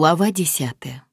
Глава десятая.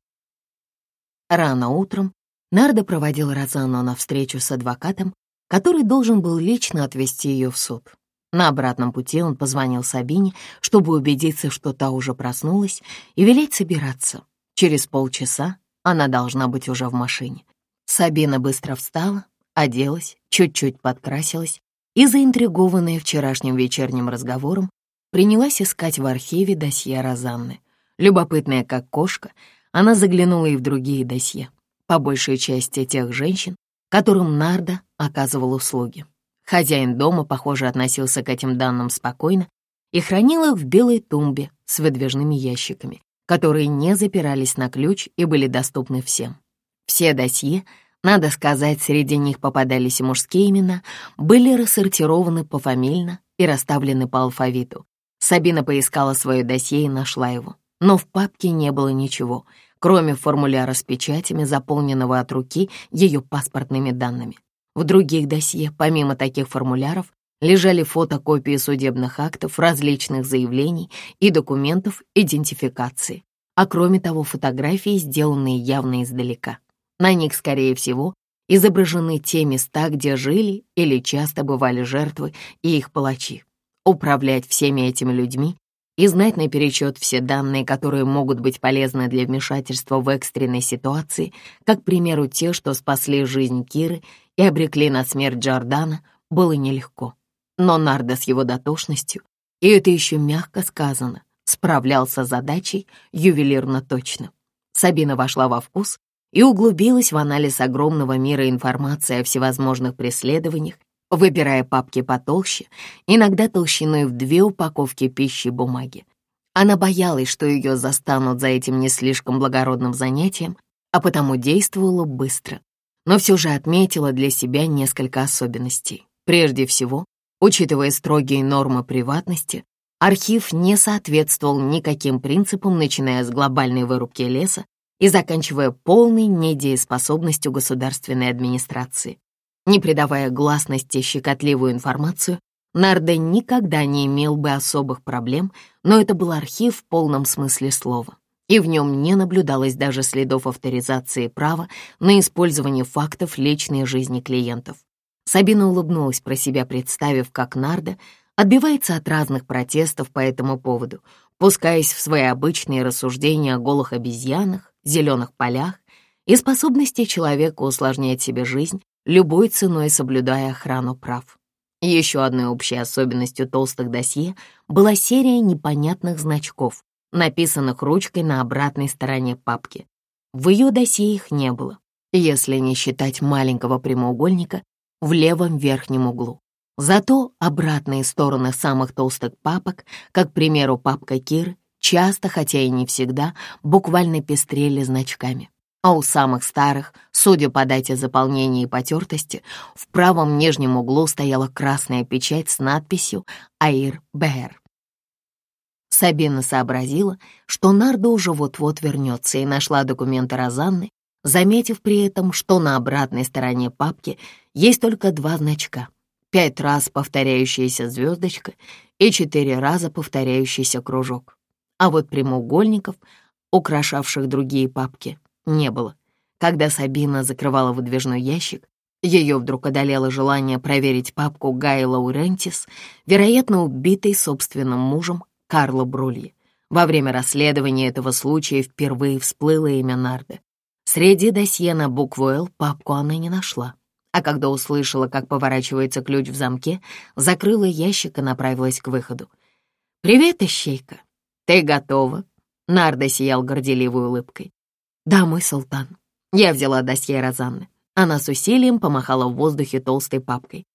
Рано утром Нарда проводил Розанну на встречу с адвокатом, который должен был лично отвезти ее в суд. На обратном пути он позвонил Сабине, чтобы убедиться, что та уже проснулась, и велеть собираться. Через полчаса она должна быть уже в машине. Сабина быстро встала, оделась, чуть-чуть подкрасилась и, заинтригованная вчерашним вечерним разговором, принялась искать в архиве досье Розанны — Любопытная как кошка, она заглянула и в другие досье, по большей части тех женщин, которым Нарда оказывал услуги. Хозяин дома, похоже, относился к этим данным спокойно и хранил их в белой тумбе с выдвижными ящиками, которые не запирались на ключ и были доступны всем. Все досье, надо сказать, среди них попадались и мужские имена, были рассортированы пофамильно и расставлены по алфавиту. Сабина поискала свое досье и нашла его. Но в папке не было ничего, кроме формуляра с печатями, заполненного от руки ее паспортными данными. В других досье, помимо таких формуляров, лежали фотокопии судебных актов, различных заявлений и документов идентификации, а кроме того фотографии, сделанные явно издалека. На них, скорее всего, изображены те места, где жили или часто бывали жертвы и их палачи. Управлять всеми этими людьми и знать наперечет все данные, которые могут быть полезны для вмешательства в экстренной ситуации, как, к примеру, те, что спасли жизнь Киры и обрекли на смерть Джордана, было нелегко. Но Нардо с его дотошностью, и это еще мягко сказано, справлялся с задачей ювелирно точно. Сабина вошла во вкус и углубилась в анализ огромного мира информации о всевозможных преследованиях выбирая папки потолще, иногда толщиной в две упаковки пищи и бумаги. Она боялась, что ее застанут за этим не слишком благородным занятием, а потому действовала быстро. Но все же отметила для себя несколько особенностей. Прежде всего, учитывая строгие нормы приватности, архив не соответствовал никаким принципам, начиная с глобальной вырубки леса и заканчивая полной недееспособностью государственной администрации. Не придавая гласности щекотливую информацию, Нардо никогда не имел бы особых проблем, но это был архив в полном смысле слова, и в нем не наблюдалось даже следов авторизации права на использование фактов личной жизни клиентов. Сабина улыбнулась про себя, представив, как Нарда отбивается от разных протестов по этому поводу, пускаясь в свои обычные рассуждения о голых обезьянах, зеленых полях и способности человека усложнять себе жизнь любой ценой соблюдая охрану прав. Еще одной общей особенностью толстых досье была серия непонятных значков, написанных ручкой на обратной стороне папки. В ее досье их не было, если не считать маленького прямоугольника в левом верхнем углу. Зато обратные стороны самых толстых папок, как, к примеру, папка Кир, часто, хотя и не всегда, буквально пестрели значками а у самых старых, судя по дате заполнения и потертости, в правом нижнем углу стояла красная печать с надписью «Аир Бэр». Сабина сообразила, что Нардо уже вот-вот вернется и нашла документы Розанны, заметив при этом, что на обратной стороне папки есть только два значка, пять раз повторяющаяся звездочка и четыре раза повторяющийся кружок. А вот прямоугольников, украшавших другие папки, не было. Когда Сабина закрывала выдвижной ящик, ее вдруг одолело желание проверить папку Гая Урентис, вероятно, убитой собственным мужем Карло Брульи. Во время расследования этого случая впервые всплыло имя Нарда. Среди досье на букву «Л» папку она не нашла, а когда услышала, как поворачивается ключ в замке, закрыла ящик и направилась к выходу. «Привет, Ищейка! Ты готова?» Нарда сиял горделивой улыбкой. «Да, мой султан». Я взяла досье Розанны. Она с усилием помахала в воздухе толстой папкой.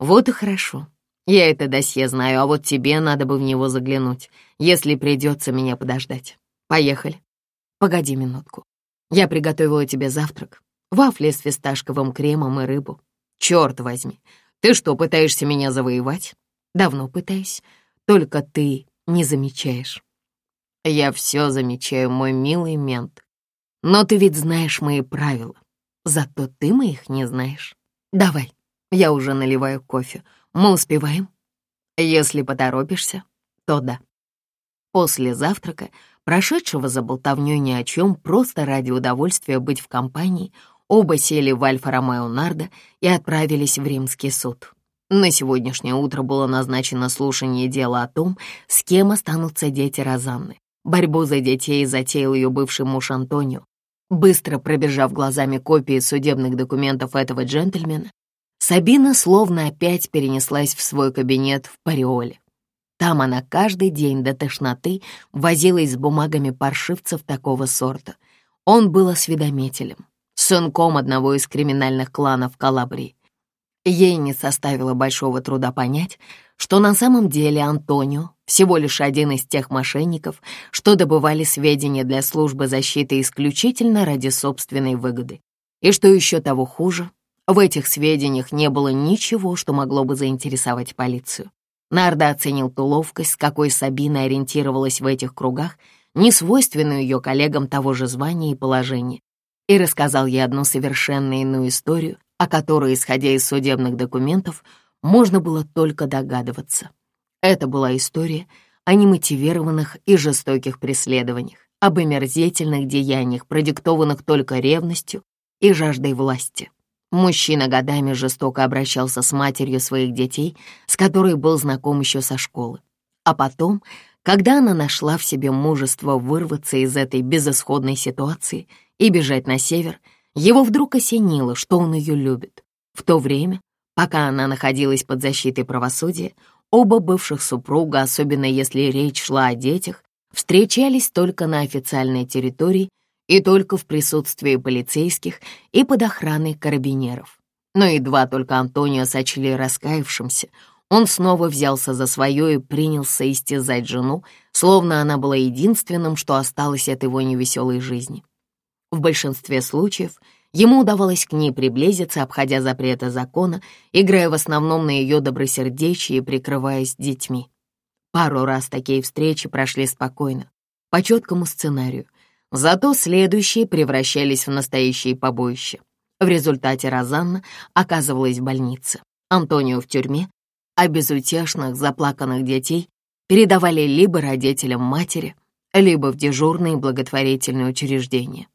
«Вот и хорошо. Я это досье знаю, а вот тебе надо бы в него заглянуть, если придется меня подождать. Поехали». «Погоди минутку. Я приготовила тебе завтрак. Вафли с фисташковым кремом и рыбу. Черт возьми, ты что, пытаешься меня завоевать? Давно пытаюсь, только ты не замечаешь. Я все замечаю, мой милый мент. Но ты ведь знаешь мои правила. Зато ты моих не знаешь. Давай, я уже наливаю кофе. Мы успеваем? Если поторопишься, то да. После завтрака, прошедшего за болтовнёй ни о чём просто ради удовольствия быть в компании, оба сели в Альфа-Ромео Нардо и отправились в римский суд. На сегодняшнее утро было назначено слушание дела о том, с кем останутся дети Розанны. Борьбу за детей затеял её бывший муж Антонио, Быстро пробежав глазами копии судебных документов этого джентльмена, Сабина словно опять перенеслась в свой кабинет в Париоле. Там она каждый день до тошноты возилась с бумагами паршивцев такого сорта. Он был осведомителем, сынком одного из криминальных кланов Калабрии, Ей не составило большого труда понять, что на самом деле Антонио всего лишь один из тех мошенников, что добывали сведения для службы защиты исключительно ради собственной выгоды. И что еще того хуже, в этих сведениях не было ничего, что могло бы заинтересовать полицию. Нарда оценил ту ловкость, с какой Сабина ориентировалась в этих кругах, несвойственную ее коллегам того же звания и положения, и рассказал ей одну совершенно иную историю, о которой, исходя из судебных документов, можно было только догадываться. Это была история о немотивированных и жестоких преследованиях, об омерзительных деяниях, продиктованных только ревностью и жаждой власти. Мужчина годами жестоко обращался с матерью своих детей, с которой был знаком еще со школы. А потом, когда она нашла в себе мужество вырваться из этой безысходной ситуации и бежать на север — его вдруг осенило, что он ее любит. В то время, пока она находилась под защитой правосудия, оба бывших супруга, особенно если речь шла о детях, встречались только на официальной территории и только в присутствии полицейских и под охраной карабинеров. Но едва только Антонио сочли раскаявшимся, он снова взялся за свое и принялся истязать жену, словно она была единственным, что осталось от его невеселой жизни. В большинстве случаев ему удавалось к ней приблизиться, обходя запреты закона, играя в основном на ее добросердечие и прикрываясь детьми. Пару раз такие встречи прошли спокойно, по четкому сценарию, зато следующие превращались в настоящие побоища. В результате Розанна оказывалась в больнице, Антонио в тюрьме, а безутешных, заплаканных детей передавали либо родителям матери, либо в дежурные благотворительные учреждения.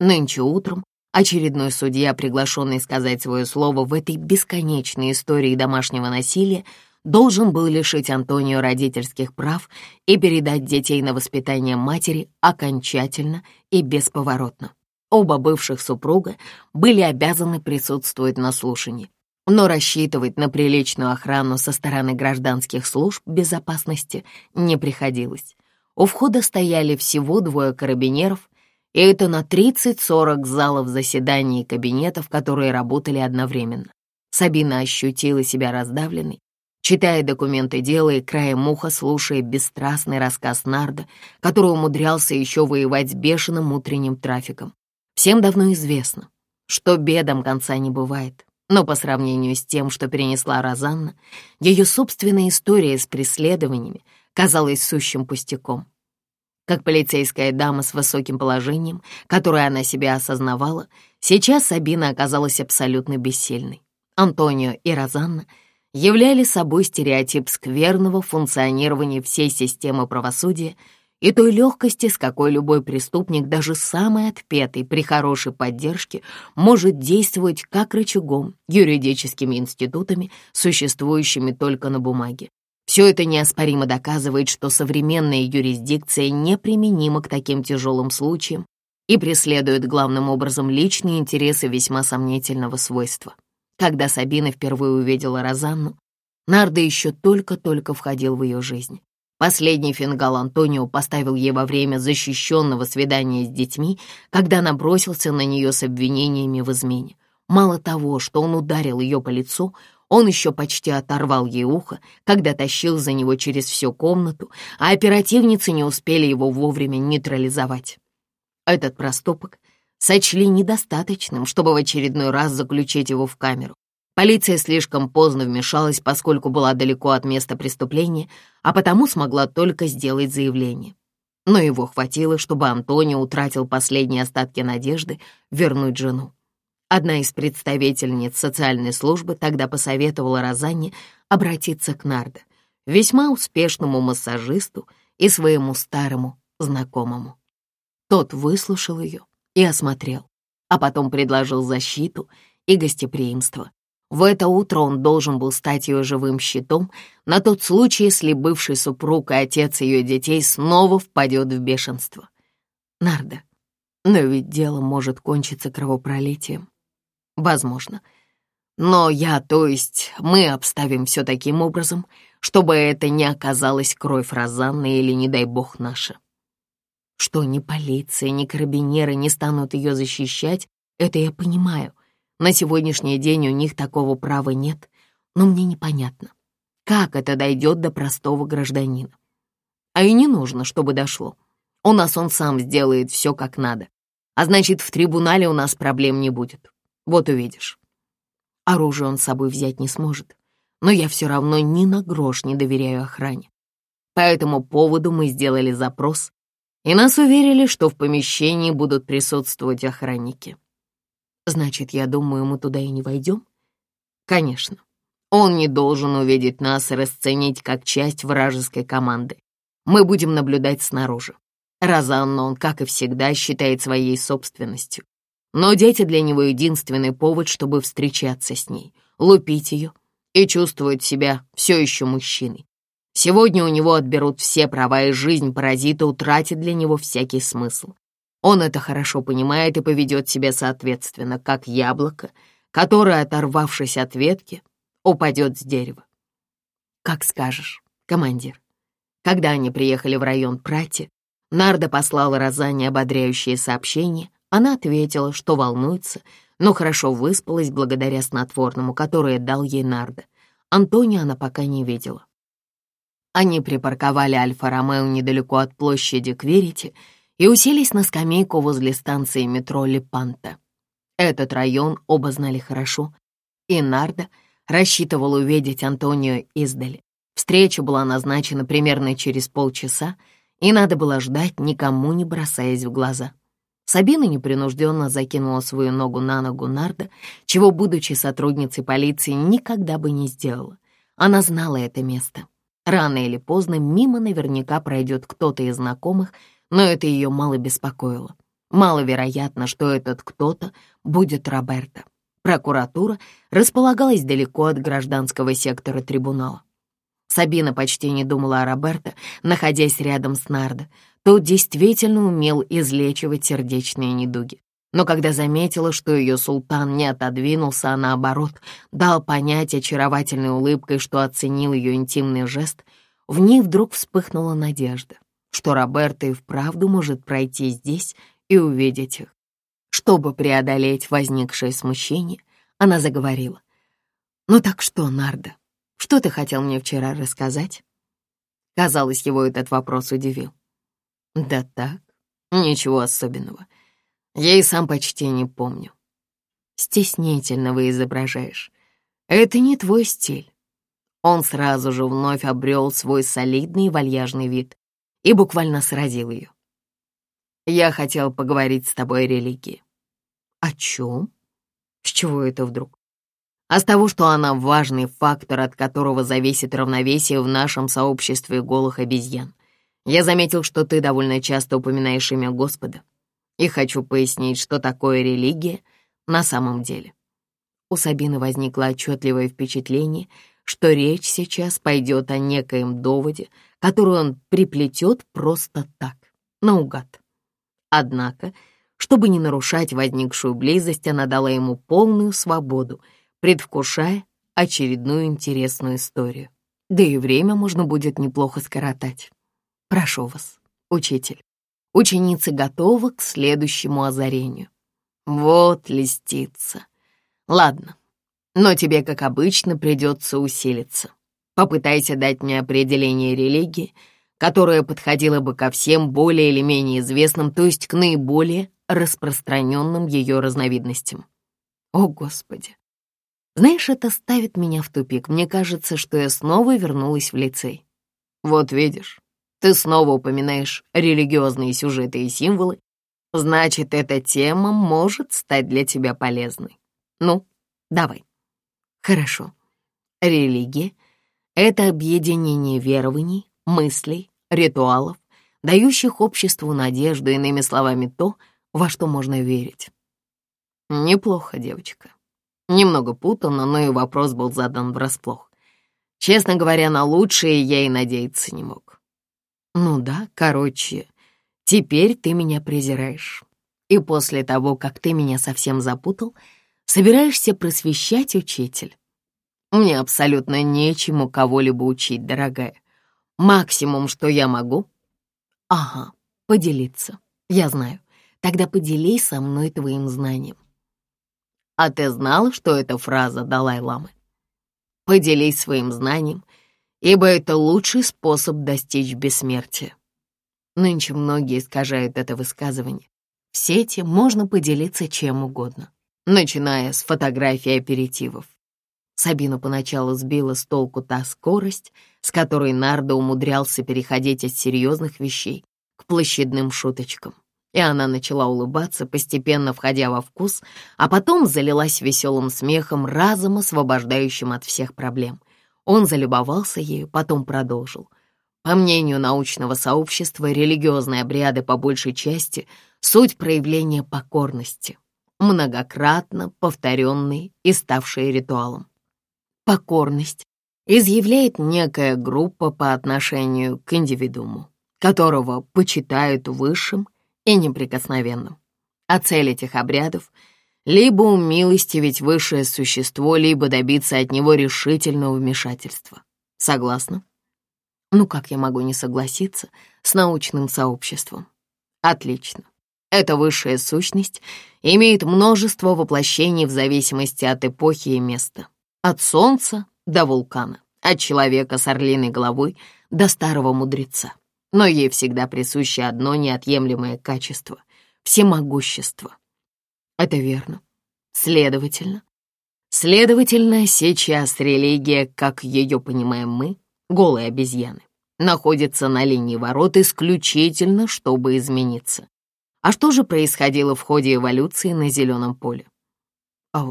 Нынче утром очередной судья, приглашенный сказать свое слово в этой бесконечной истории домашнего насилия, должен был лишить Антонио родительских прав и передать детей на воспитание матери окончательно и бесповоротно. Оба бывших супруга были обязаны присутствовать на слушании, но рассчитывать на приличную охрану со стороны гражданских служб безопасности не приходилось. У входа стояли всего двое карабинеров, и это на 30-40 залов заседаний и кабинетов, которые работали одновременно. Сабина ощутила себя раздавленной, читая документы дела и краем уха слушая бесстрастный рассказ Нарда, который умудрялся еще воевать с бешеным утренним трафиком. Всем давно известно, что бедам конца не бывает, но по сравнению с тем, что перенесла Розанна, ее собственная история с преследованиями казалась сущим пустяком. Как полицейская дама с высоким положением, которое она себя осознавала, сейчас Сабина оказалась абсолютно бессильной. Антонио и Розанна являли собой стереотип скверного функционирования всей системы правосудия и той легкости, с какой любой преступник, даже самый отпетый, при хорошей поддержке, может действовать как рычагом, юридическими институтами, существующими только на бумаге. Все это неоспоримо доказывает, что современная юрисдикция неприменима к таким тяжелым случаям и преследует главным образом личные интересы весьма сомнительного свойства. Когда Сабина впервые увидела Розанну, Нарда еще только-только входил в ее жизнь. Последний фингал Антонио поставил ей во время защищенного свидания с детьми, когда набросился на нее с обвинениями в измене. Мало того, что он ударил ее по лицу, он еще почти оторвал ей ухо, когда тащил за него через всю комнату, а оперативницы не успели его вовремя нейтрализовать. Этот проступок сочли недостаточным, чтобы в очередной раз заключить его в камеру. Полиция слишком поздно вмешалась, поскольку была далеко от места преступления, а потому смогла только сделать заявление. Но его хватило, чтобы Антонио утратил последние остатки надежды вернуть жену. Одна из представительниц социальной службы тогда посоветовала Розанне обратиться к Нардо, весьма успешному массажисту и своему старому знакомому. Тот выслушал ее и осмотрел, а потом предложил защиту и гостеприимство. В это утро он должен был стать ее живым щитом на тот случай, если бывший супруг и отец ее детей снова впадет в бешенство. Нарда, но ведь дело может кончиться кровопролитием. Возможно. Но я, то есть, мы обставим все таким образом, чтобы это не оказалось кровь Розанны или, не дай бог, наша. Что ни полиция, ни карабинеры не станут ее защищать, это я понимаю. На сегодняшний день у них такого права нет, но мне непонятно, как это дойдет до простого гражданина. А и не нужно, чтобы дошло. У нас он сам сделает все как надо. А значит, в трибунале у нас проблем не будет. Вот увидишь. Оружие он с собой взять не сможет, но я все равно ни на грош не доверяю охране. По этому поводу мы сделали запрос, и нас уверили, что в помещении будут присутствовать охранники. Значит, я думаю, мы туда и не войдем? Конечно. Он не должен увидеть нас и расценить как часть вражеской команды. Мы будем наблюдать снаружи. Розанна он, как и всегда, считает своей собственностью. Но дети для него единственный повод, чтобы встречаться с ней, лупить ее и чувствовать себя все еще мужчиной. Сегодня у него отберут все права, и жизнь паразита утратит для него всякий смысл. Он это хорошо понимает и поведет себя соответственно, как яблоко, которое, оторвавшись от ветки, упадет с дерева. «Как скажешь, командир». Когда они приехали в район Прати, Нарда послала Розане ободряющее сообщение — она ответила, что волнуется, но хорошо выспалась благодаря снотворному, которое дал ей Нардо. Антонио она пока не видела. Они припарковали Альфа-Ромео недалеко от площади Кверити и уселись на скамейку возле станции метро Лепанта. Этот район оба знали хорошо, и Нардо рассчитывал увидеть Антонио издали. Встреча была назначена примерно через полчаса, и надо было ждать, никому не бросаясь в глаза. Сабина непринужденно закинула свою ногу на ногу Нарда, чего, будучи сотрудницей полиции, никогда бы не сделала. Она знала это место. Рано или поздно мимо наверняка пройдет кто-то из знакомых, но это ее мало беспокоило. Маловероятно, что этот кто-то будет Роберто. Прокуратура располагалась далеко от гражданского сектора трибунала. Сабина почти не думала о Роберто, находясь рядом с Нардо, тот действительно умел излечивать сердечные недуги. Но когда заметила, что ее султан не отодвинулся, а наоборот, дал понять очаровательной улыбкой, что оценил ее интимный жест, в ней вдруг вспыхнула надежда, что Роберто и вправду может пройти здесь и увидеть их. Чтобы преодолеть возникшее смущение, она заговорила. «Ну так что, Нарда, что ты хотел мне вчера рассказать?» Казалось, его этот вопрос удивил. Да так, ничего особенного. Я и сам почти не помню. Стеснительно вы изображаешь. Это не твой стиль. Он сразу же вновь обрел свой солидный вальяжный вид и буквально сразил ее. Я хотел поговорить с тобой о религии. О чем? С чего это вдруг? а с того, что она важный фактор, от которого зависит равновесие в нашем сообществе голых обезьян. Я заметил, что ты довольно часто упоминаешь имя Господа, и хочу пояснить, что такое религия на самом деле. У Сабины возникло отчетливое впечатление, что речь сейчас пойдет о некоем доводе, который он приплетет просто так, наугад. Однако, чтобы не нарушать возникшую близость, она дала ему полную свободу, предвкушая очередную интересную историю. Да и время можно будет неплохо скоротать. Прошу вас, учитель. ученицы готовы к следующему озарению. Вот листица. Ладно, но тебе, как обычно, придется усилиться. Попытайся дать мне определение религии, которое подходило бы ко всем более или менее известным, то есть к наиболее распространенным ее разновидностям. О, Господи! Знаешь, это ставит меня в тупик. Мне кажется, что я снова вернулась в лицей. Вот видишь, ты снова упоминаешь религиозные сюжеты и символы. Значит, эта тема может стать для тебя полезной. Ну, давай. Хорошо. Религия — это объединение верований, мыслей, ритуалов, дающих обществу надежду, иными словами, то, во что можно верить. Неплохо, девочка. Немного путанно, но и вопрос был задан врасплох. Честно говоря, на лучшее я и надеяться не мог. Ну да, короче, теперь ты меня презираешь. И после того, как ты меня совсем запутал, собираешься просвещать учитель. Мне абсолютно нечему кого-либо учить, дорогая. Максимум, что я могу... Ага, поделиться. Я знаю. Тогда поделись со мной твоим знанием. А ты знал, что эта фраза Далай-ламы? Поделись своим знанием ибо это лучший способ достичь бессмертия. Нынче многие искажают это высказывание. В сети можно поделиться чем угодно, начиная с фотографий аперитивов. Сабина поначалу сбила с толку та скорость, с которой Нардо умудрялся переходить от серьезных вещей к площадным шуточкам. И она начала улыбаться, постепенно входя во вкус, а потом залилась веселым смехом, разом освобождающим от всех проблем. Он залюбовался ею, потом продолжил. По мнению научного сообщества, религиозные обряды по большей части — суть проявления покорности, многократно повторенной и ставшей ритуалом. Покорность изъявляет некая группа по отношению к индивидууму, которого почитают высшим и неприкосновенным. А цель этих обрядов — либо умилостивить высшее существо, либо добиться от него решительного вмешательства. Согласна? Ну как я могу не согласиться с научным сообществом? Отлично. Эта высшая сущность имеет множество воплощений в зависимости от эпохи и места. От солнца до вулкана, от человека с орлиной головой до старого мудреца. Но ей всегда присуще одно неотъемлемое качество — всемогущество. Это верно. Следовательно, следовательно, сейчас религия, как ее понимаем мы, голые обезьяны, находится на линии ворот исключительно, чтобы измениться. А что же происходило в ходе эволюции на зеленом поле? А,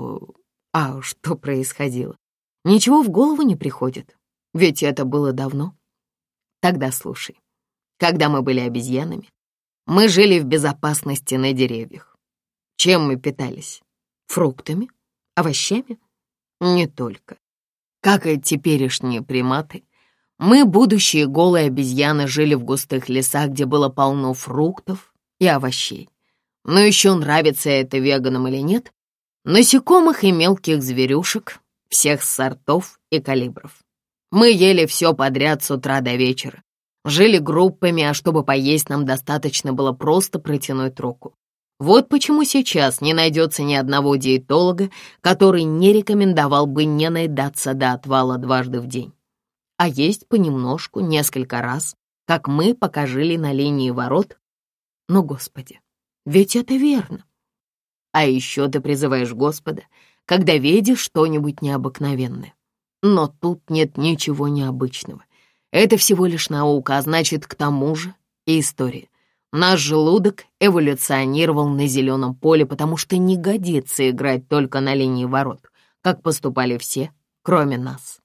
а что происходило? Ничего в голову не приходит, ведь это было давно. Тогда слушай. Когда мы были обезьянами, мы жили в безопасности на деревьях. Чем мы питались? Фруктами? Овощами? Не только. Как и теперешние приматы, мы, будущие голые обезьяны, жили в густых лесах, где было полно фруктов и овощей. Но еще нравится это веганам или нет, насекомых и мелких зверюшек всех сортов и калибров. Мы ели все подряд с утра до вечера. Жили группами, а чтобы поесть, нам достаточно было просто протянуть руку. Вот почему сейчас не найдется ни одного диетолога, который не рекомендовал бы не наедаться до отвала дважды в день, а есть понемножку, несколько раз, как мы покажили на линии ворот. Но, Господи, ведь это верно. А еще ты призываешь Господа, когда видишь что-нибудь необыкновенное. Но тут нет ничего необычного. Это всего лишь наука, а значит, к тому же и история. Наш желудок эволюционировал на зеленом поле, потому что не годится играть только на линии ворот, как поступали все, кроме нас.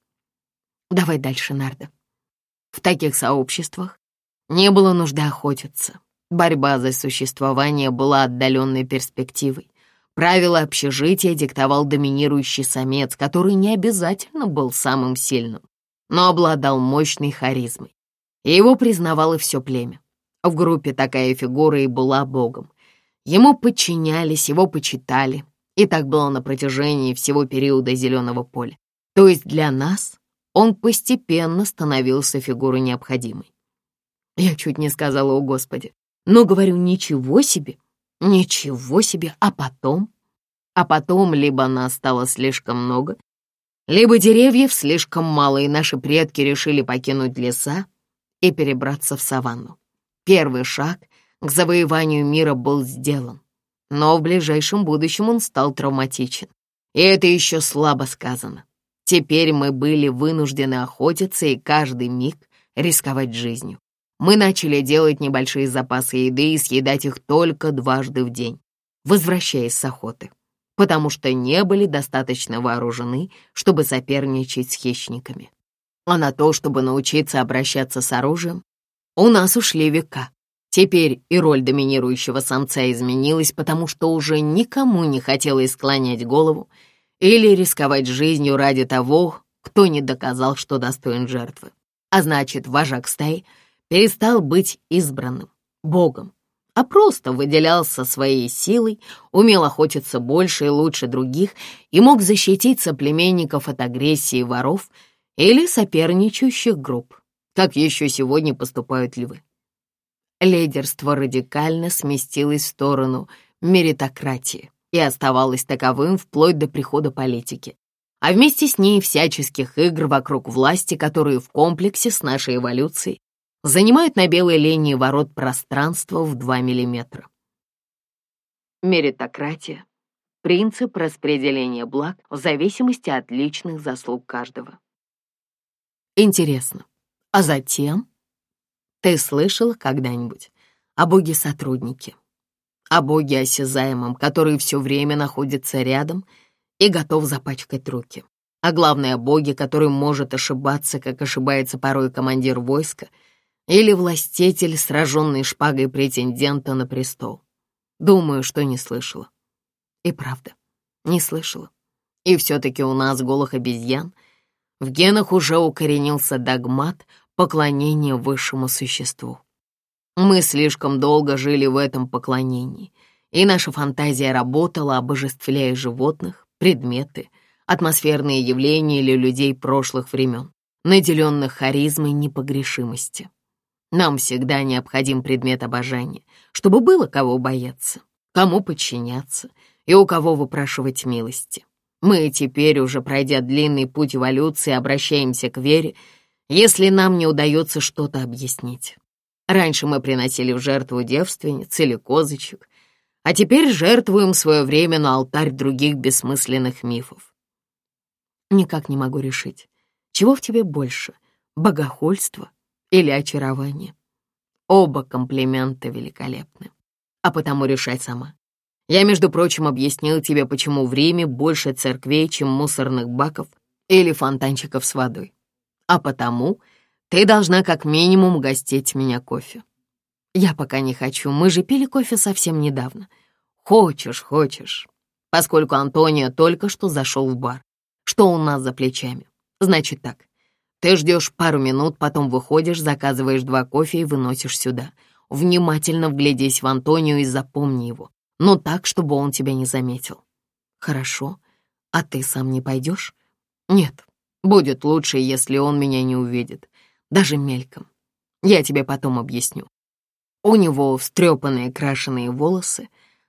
Давай дальше, Нарда. В таких сообществах не было нужды охотиться. Борьба за существование была отдаленной перспективой. Правила общежития диктовал доминирующий самец, который не обязательно был самым сильным, но обладал мощной харизмой. И его признавало все племя. А в группе такая фигура и была богом. Ему подчинялись, его почитали. И так было на протяжении всего периода зеленого поля. То есть для нас он постепенно становился фигурой необходимой. Я чуть не сказала, о господи, но говорю, ничего себе, ничего себе, а потом? А потом либо нас стало слишком много, либо деревьев слишком мало, и наши предки решили покинуть леса и перебраться в саванну. Первый шаг к завоеванию мира был сделан, но в ближайшем будущем он стал травматичен. И это еще слабо сказано. Теперь мы были вынуждены охотиться и каждый миг рисковать жизнью. Мы начали делать небольшие запасы еды и съедать их только дважды в день, возвращаясь с охоты, потому что не были достаточно вооружены, чтобы соперничать с хищниками. А на то, чтобы научиться обращаться с оружием, у нас ушли века. Теперь и роль доминирующего самца изменилась, потому что уже никому не хотелось склонять голову или рисковать жизнью ради того, кто не доказал, что достоин жертвы. А значит, вожак стаи перестал быть избранным, богом, а просто выделялся своей силой, умел охотиться больше и лучше других и мог защитить соплеменников от агрессии воров или соперничающих групп. Как еще сегодня поступают львы. Лидерство радикально сместилось в сторону меритократии и оставалось таковым вплоть до прихода политики, а вместе с ней всяческих игр вокруг власти, которые в комплексе с нашей эволюцией занимают на белой линии ворот пространства в 2 миллиметра. Меритократия — принцип распределения благ в зависимости от личных заслуг каждого. Интересно, а затем ты слышала когда-нибудь о боге-сотруднике, о боге осязаемом, который все время находится рядом и готов запачкать руки, а главное о боге, который может ошибаться, как ошибается порой командир войска или властитель, сраженный шпагой претендента на престол. Думаю, что не слышала. И правда, не слышала. И все-таки у нас голых обезьян — в генах уже укоренился догмат, поклонение высшему существу. Мы слишком долго жили в этом поклонении, и наша фантазия работала, обожествляя животных, предметы, атмосферные явления или людей прошлых времен, наделенных харизмой непогрешимости. Нам всегда необходим предмет обожания, чтобы было кого бояться, кому подчиняться и у кого выпрашивать милости. Мы теперь, уже пройдя длинный путь эволюции, обращаемся к вере если нам не удается что-то объяснить. Раньше мы приносили в жертву девственниц или козочек, а теперь жертвуем свое время на алтарь других бессмысленных мифов. Никак не могу решить, чего в тебе больше — богохульство или очарование. Оба комплимента великолепны, а потому решай сама. Я, между прочим, объяснил тебе, почему в Риме больше церквей, чем мусорных баков или фонтанчиков с водой а потому ты должна как минимум гостить меня кофе. Я пока не хочу, мы же пили кофе совсем недавно. Хочешь, хочешь. Поскольку Антонио только что зашел в бар. Что у нас за плечами? Значит так, ты ждешь пару минут, потом выходишь, заказываешь два кофе и выносишь сюда. Внимательно вглядись в Антонио и запомни его, но так, чтобы он тебя не заметил. Хорошо. А ты сам не пойдешь? Нет, Будет лучше, если он меня не увидит, даже мельком. Я тебе потом объясню. У него встрепанные крашеные волосы,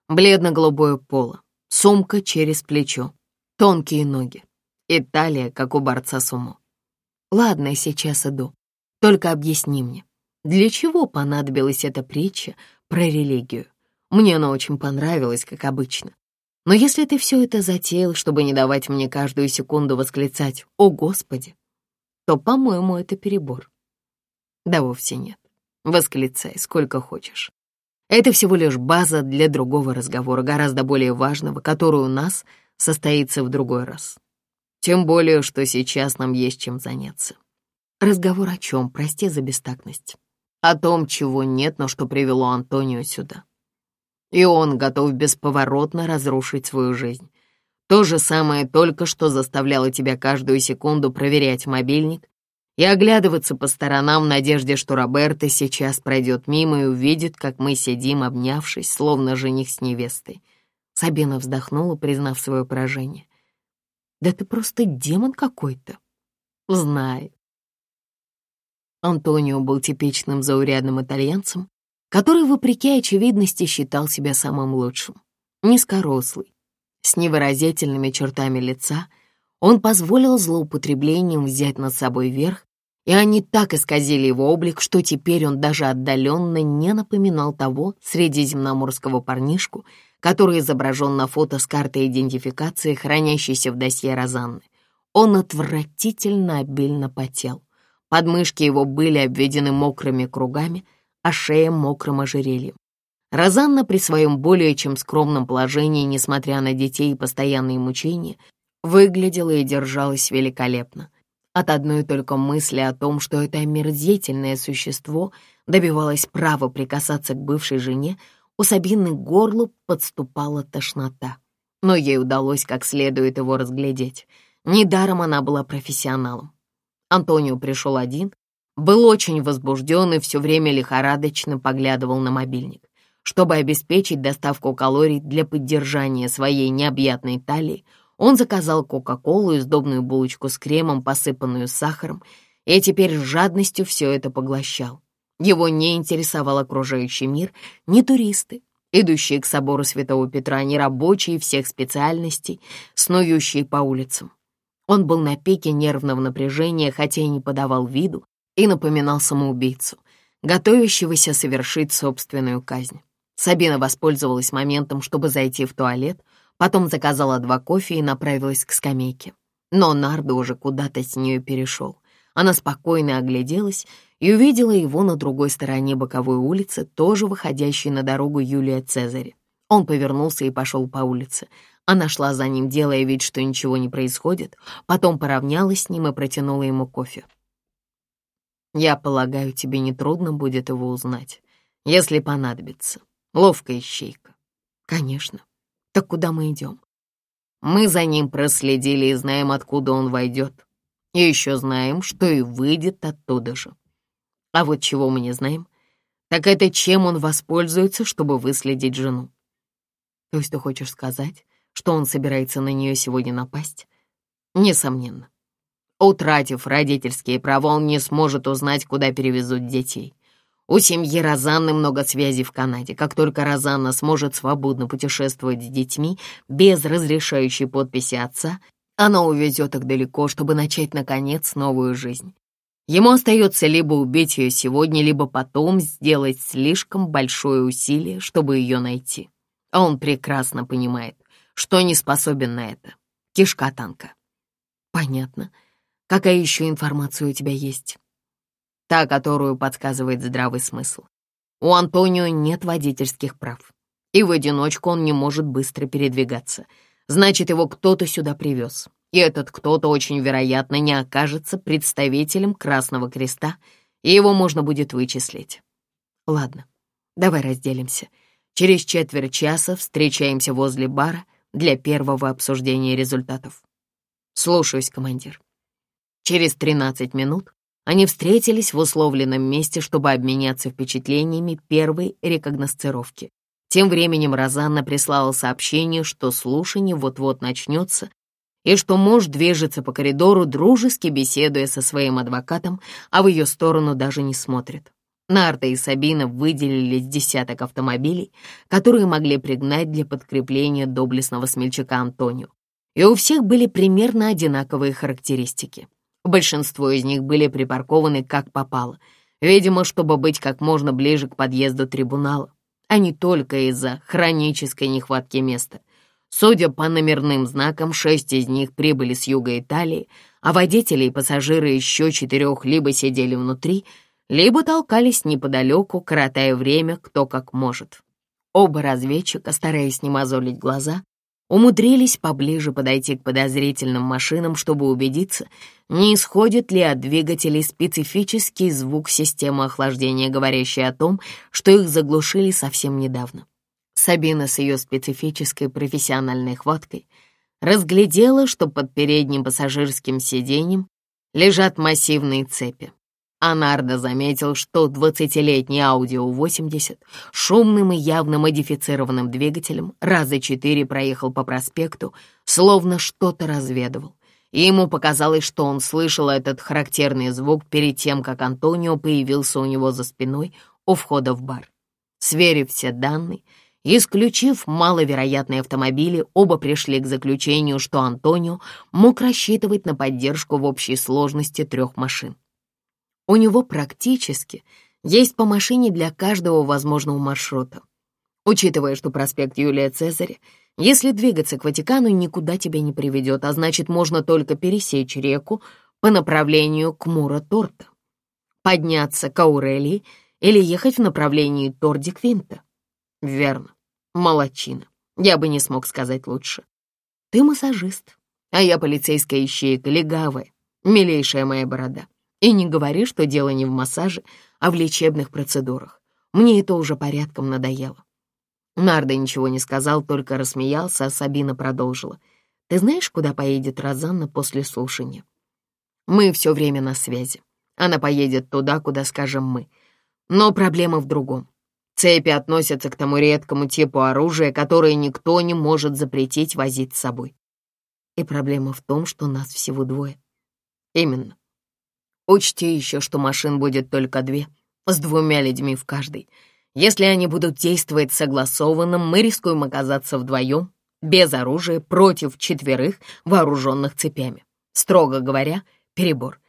бледно-голубое поло, сумка через плечо, тонкие ноги и талия, как у борца с умо. Ладно, сейчас иду. Только объясни мне, для чего понадобилась эта притча про религию? Мне она очень понравилась, как обычно. Но если ты все это затеял, чтобы не давать мне каждую секунду восклицать «О, Господи!», то, по-моему, это перебор. Да вовсе нет. Восклицай сколько хочешь. Это всего лишь база для другого разговора, гораздо более важного, который у нас состоится в другой раз. Тем более, что сейчас нам есть чем заняться. Разговор о чем, прости за бестактность. О том, чего нет, но что привело Антонио сюда и он готов бесповоротно разрушить свою жизнь. То же самое только что заставляло тебя каждую секунду проверять мобильник и оглядываться по сторонам в надежде, что Роберта сейчас пройдет мимо и увидит, как мы сидим, обнявшись, словно жених с невестой. Сабина вздохнула, признав свое поражение. «Да ты просто демон какой-то!» «Знаю». Антонио был типичным заурядным итальянцем, который, вопреки очевидности, считал себя самым лучшим. Низкорослый, с невыразительными чертами лица, он позволил злоупотреблениям взять над собой верх, и они так исказили его облик, что теперь он даже отдаленно не напоминал того средиземноморского парнишку, который изображен на фото с картой идентификации, хранящейся в досье Розанны. Он отвратительно обильно потел. Подмышки его были обведены мокрыми кругами, а шея мокрым ожерельем. Розанна при своем более чем скромном положении, несмотря на детей и постоянные мучения, выглядела и держалась великолепно. От одной только мысли о том, что это омерзительное существо добивалось права прикасаться к бывшей жене, у Сабины к горлу подступала тошнота. Но ей удалось как следует его разглядеть. Недаром она была профессионалом. Антонио пришел один, был очень возбужден и все время лихорадочно поглядывал на мобильник. Чтобы обеспечить доставку калорий для поддержания своей необъятной талии, он заказал Кока-Колу и сдобную булочку с кремом, посыпанную сахаром, и теперь с жадностью все это поглощал. Его не интересовал окружающий мир, ни туристы, идущие к собору Святого Петра, ни рабочие всех специальностей, снующие по улицам. Он был на пике нервного напряжения, хотя и не подавал виду, и напоминал самоубийцу, готовящегося совершить собственную казнь. Сабина воспользовалась моментом, чтобы зайти в туалет, потом заказала два кофе и направилась к скамейке. Но Нардо уже куда-то с нее перешел. Она спокойно огляделась и увидела его на другой стороне боковой улицы, тоже выходящей на дорогу Юлия Цезаря. Он повернулся и пошел по улице. Она шла за ним, делая вид, что ничего не происходит, потом поравнялась с ним и протянула ему кофе. Я полагаю, тебе нетрудно будет его узнать, если понадобится. Ловкая ищейка. Конечно. Так куда мы идем? Мы за ним проследили и знаем, откуда он войдет. И еще знаем, что и выйдет оттуда же. А вот чего мы не знаем, так это чем он воспользуется, чтобы выследить жену. То есть ты хочешь сказать, что он собирается на нее сегодня напасть? Несомненно. Утратив родительские права, он не сможет узнать, куда перевезут детей. У семьи Розанны много связей в Канаде. Как только Розанна сможет свободно путешествовать с детьми без разрешающей подписи отца, она увезет их далеко, чтобы начать, наконец, новую жизнь. Ему остается либо убить ее сегодня, либо потом сделать слишком большое усилие, чтобы ее найти. А он прекрасно понимает, что не способен на это. Кишка танка. Понятно. Какая еще информация у тебя есть? Та, которую подсказывает здравый смысл. У Антонио нет водительских прав. И в одиночку он не может быстро передвигаться. Значит, его кто-то сюда привез. И этот кто-то очень вероятно не окажется представителем Красного Креста, и его можно будет вычислить. Ладно, давай разделимся. Через четверть часа встречаемся возле бара для первого обсуждения результатов. Слушаюсь, командир. Через 13 минут они встретились в условленном месте, чтобы обменяться впечатлениями первой рекогносцировки. Тем временем Розанна прислала сообщение, что слушание вот-вот начнется и что муж движется по коридору, дружески беседуя со своим адвокатом, а в ее сторону даже не смотрит. Нарта и Сабина выделили десяток автомобилей, которые могли пригнать для подкрепления доблестного смельчака Антонио. И у всех были примерно одинаковые характеристики. Большинство из них были припаркованы как попало, видимо, чтобы быть как можно ближе к подъезду трибунала, а не только из-за хронической нехватки места. Судя по номерным знакам, шесть из них прибыли с юга Италии, а водители и пассажиры еще четырех либо сидели внутри, либо толкались неподалеку, коротая время кто как может. Оба разведчика, стараясь не мозолить глаза, умудрились поближе подойти к подозрительным машинам, чтобы убедиться, не исходит ли от двигателей специфический звук системы охлаждения, говорящий о том, что их заглушили совсем недавно. Сабина с ее специфической профессиональной хваткой разглядела, что под передним пассажирским сиденьем лежат массивные цепи. Анарда заметил, что 20-летний Аудио 80 шумным и явно модифицированным двигателем раза четыре проехал по проспекту, словно что-то разведывал. И ему показалось, что он слышал этот характерный звук перед тем, как Антонио появился у него за спиной у входа в бар. Сверив все данные, Исключив маловероятные автомобили, оба пришли к заключению, что Антонио мог рассчитывать на поддержку в общей сложности трех машин. У него практически есть по машине для каждого возможного маршрута. Учитывая, что проспект Юлия Цезаря, если двигаться к Ватикану, никуда тебя не приведет, а значит, можно только пересечь реку по направлению к Мура-Торта, подняться к Аурелии или ехать в направлении Торди-Квинта. Верно. Молодчина. Я бы не смог сказать лучше. Ты массажист, а я полицейская ищейка, легавая, милейшая моя борода. И не говори, что дело не в массаже, а в лечебных процедурах. Мне это уже порядком надоело». Нарда ничего не сказал, только рассмеялся, а Сабина продолжила. «Ты знаешь, куда поедет Розанна после слушания?» «Мы все время на связи. Она поедет туда, куда скажем мы. Но проблема в другом. Цепи относятся к тому редкому типу оружия, которое никто не может запретить возить с собой. И проблема в том, что нас всего двое. Именно. Учти еще, что машин будет только две, с двумя людьми в каждой. Если они будут действовать согласованным, мы рискуем оказаться вдвоем, без оружия, против четверых, вооруженных цепями. Строго говоря, перебор.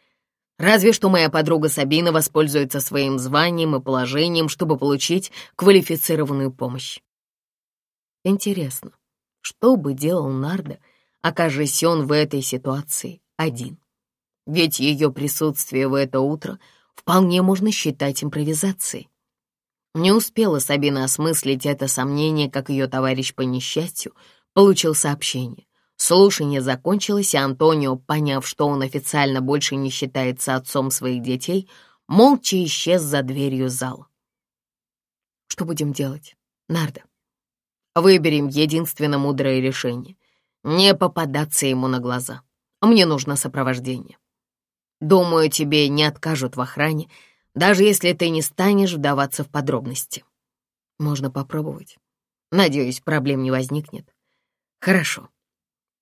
Разве что моя подруга Сабина воспользуется своим званием и положением, чтобы получить квалифицированную помощь. Интересно, что бы делал Нардо, окажись он в этой ситуации один? ведь ее присутствие в это утро вполне можно считать импровизацией. Не успела Сабина осмыслить это сомнение, как ее товарищ по несчастью получил сообщение. Слушание закончилось, и Антонио, поняв, что он официально больше не считается отцом своих детей, молча исчез за дверью зала. «Что будем делать, Нардо?» «Выберем единственно мудрое решение — не попадаться ему на глаза. Мне нужно сопровождение». Думаю, тебе не откажут в охране, даже если ты не станешь вдаваться в подробности. Можно попробовать. Надеюсь, проблем не возникнет. Хорошо.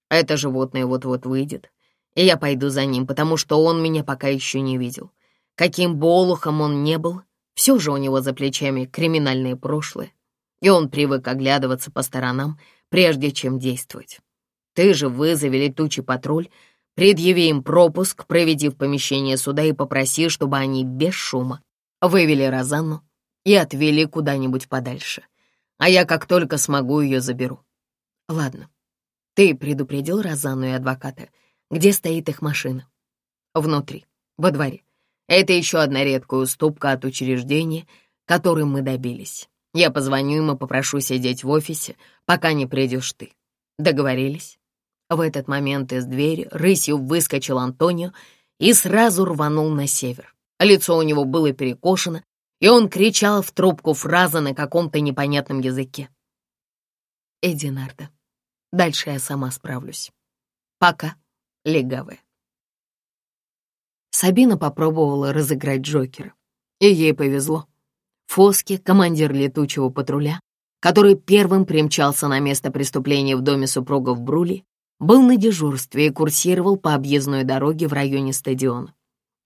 Это животное вот-вот выйдет, и я пойду за ним, потому что он меня пока еще не видел. Каким болухом он не был, все же у него за плечами криминальное прошлое, и он привык оглядываться по сторонам, прежде чем действовать. Ты же вызови летучий патруль, Предъяви им пропуск, проведи в помещение суда и попроси, чтобы они без шума вывели Розанну и отвели куда-нибудь подальше. А я как только смогу, ее заберу. Ладно. Ты предупредил Розанну и адвоката, где стоит их машина? Внутри, во дворе. Это еще одна редкая уступка от учреждения, которым мы добились. Я позвоню им и попрошу сидеть в офисе, пока не придешь ты. Договорились? В этот момент из двери рысью выскочил Антонио и сразу рванул на север. Лицо у него было перекошено, и он кричал в трубку фразы на каком-то непонятном языке. «Эдинарда, дальше я сама справлюсь. Пока, легавая». Сабина попробовала разыграть Джокера, и ей повезло. Фоски, командир летучего патруля, который первым примчался на место преступления в доме супругов Брули, был на дежурстве и курсировал по объездной дороге в районе стадиона.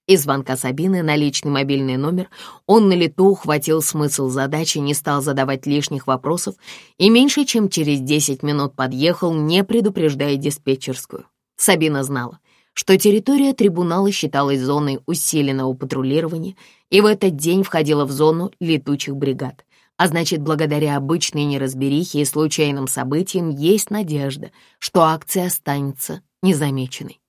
Из звонка Сабины на личный мобильный номер он на лету ухватил смысл задачи, не стал задавать лишних вопросов и меньше чем через 10 минут подъехал, не предупреждая диспетчерскую. Сабина знала, что территория трибунала считалась зоной усиленного патрулирования и в этот день входила в зону летучих бригад — а значит, благодаря обычной неразберихе и случайным событиям есть надежда, что акция останется незамеченной.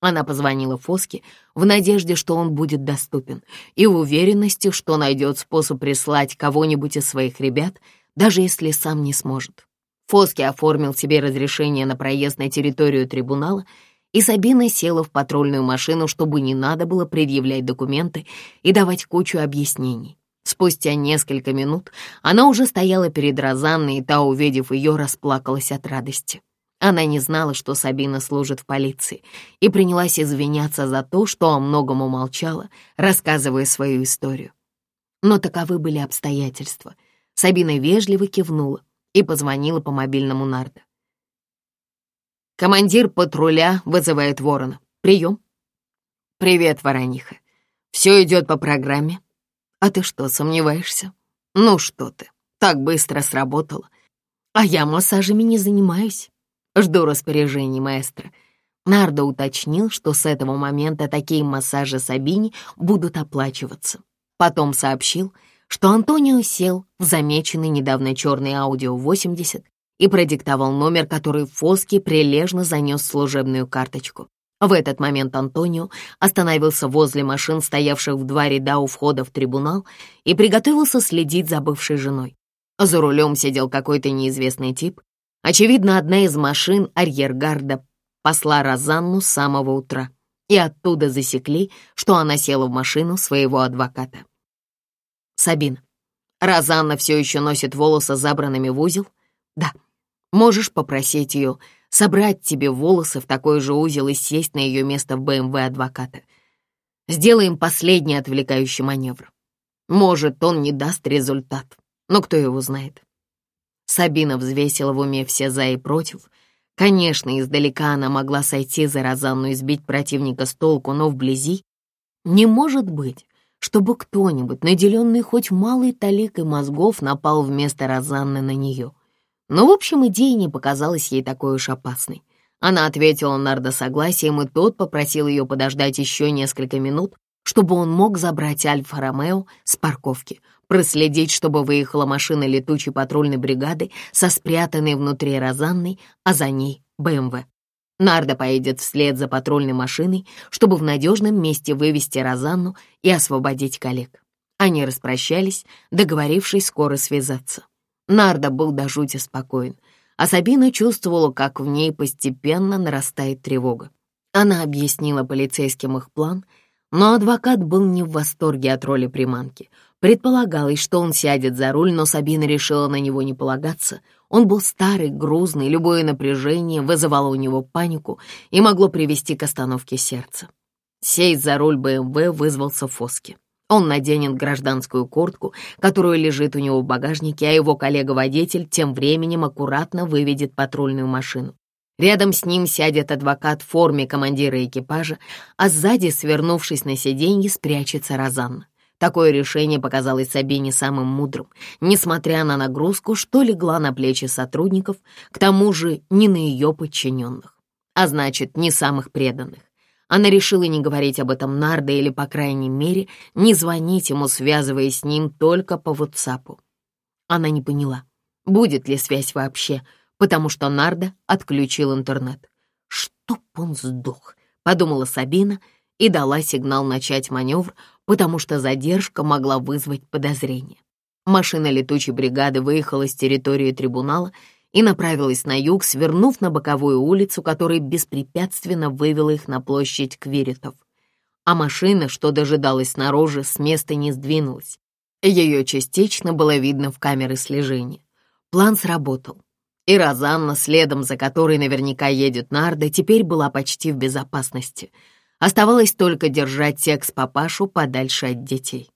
Она позвонила Фоске в надежде, что он будет доступен, и в уверенности, что найдет способ прислать кого-нибудь из своих ребят, даже если сам не сможет. Фоски оформил себе разрешение на проезд на территорию трибунала, и Сабина села в патрульную машину, чтобы не надо было предъявлять документы и давать кучу объяснений. Спустя несколько минут она уже стояла перед Розанной, и та, увидев ее, расплакалась от радости. Она не знала, что Сабина служит в полиции, и принялась извиняться за то, что о многом умолчала, рассказывая свою историю. Но таковы были обстоятельства. Сабина вежливо кивнула и позвонила по мобильному Нарда. «Командир патруля вызывает ворона. Прием». «Привет, Ворониха. Все идет по программе?» А ты что, сомневаешься? Ну что ты, так быстро сработало. А я массажами не занимаюсь. Жду распоряжений маэстро. Нардо уточнил, что с этого момента такие массажи Сабини будут оплачиваться. Потом сообщил, что Антонио сел в замеченный недавно черный Аудио 80 и продиктовал номер, который Фоски прилежно занес в служебную карточку. В этот момент Антонио остановился возле машин, стоявших в два ряда у входа в трибунал, и приготовился следить за бывшей женой. За рулем сидел какой-то неизвестный тип. Очевидно, одна из машин арьергарда посла Розанну с самого утра, и оттуда засекли, что она села в машину своего адвоката. Сабин, Розанна все еще носит волосы забранными в узел? Да. Можешь попросить ее собрать тебе волосы в такой же узел и сесть на ее место в БМВ эм адвоката. Сделаем последний отвлекающий маневр. Может, он не даст результат, но кто его знает. Сабина взвесила в уме все «за» и «против». Конечно, издалека она могла сойти за Розанну и сбить противника с толку, но вблизи не может быть, чтобы кто-нибудь, наделенный хоть малой таликой мозгов, напал вместо Розанны на нее. Но, в общем, идея не показалась ей такой уж опасной. Она ответила Нардо согласием, и тот попросил ее подождать еще несколько минут, чтобы он мог забрать Альфа-Ромео с парковки, проследить, чтобы выехала машина летучей патрульной бригады со спрятанной внутри Розанной, а за ней — БМВ. Нардо поедет вслед за патрульной машиной, чтобы в надежном месте вывести Розанну и освободить коллег. Они распрощались, договорившись скоро связаться. Нарда был до жути спокоен, а Сабина чувствовала, как в ней постепенно нарастает тревога. Она объяснила полицейским их план, но адвокат был не в восторге от роли приманки. Предполагалось, что он сядет за руль, но Сабина решила на него не полагаться. Он был старый, грузный, любое напряжение вызывало у него панику и могло привести к остановке сердца. Сесть за руль БМВ вызвался Фоски. Он наденет гражданскую куртку, которую лежит у него в багажнике, а его коллега-водитель тем временем аккуратно выведет патрульную машину. Рядом с ним сядет адвокат в форме командира экипажа, а сзади, свернувшись на сиденье, спрячется Розанна. Такое решение показалось Сабине самым мудрым, несмотря на нагрузку, что легла на плечи сотрудников, к тому же не на ее подчиненных, а значит, не самых преданных. Она решила не говорить об этом Нарде или, по крайней мере, не звонить ему, связываясь с ним только по WhatsApp. Она не поняла, будет ли связь вообще, потому что Нарда отключил интернет. «Чтоб он сдох», — подумала Сабина и дала сигнал начать маневр, потому что задержка могла вызвать подозрение. Машина летучей бригады выехала с территории трибунала и направилась на юг, свернув на боковую улицу, которая беспрепятственно вывела их на площадь Квиритов. А машина, что дожидалась снаружи, с места не сдвинулась. Ее частично было видно в камеры слежения. План сработал. И Розанна, следом за которой наверняка едет Нарда, теперь была почти в безопасности. Оставалось только держать текст папашу подальше от детей.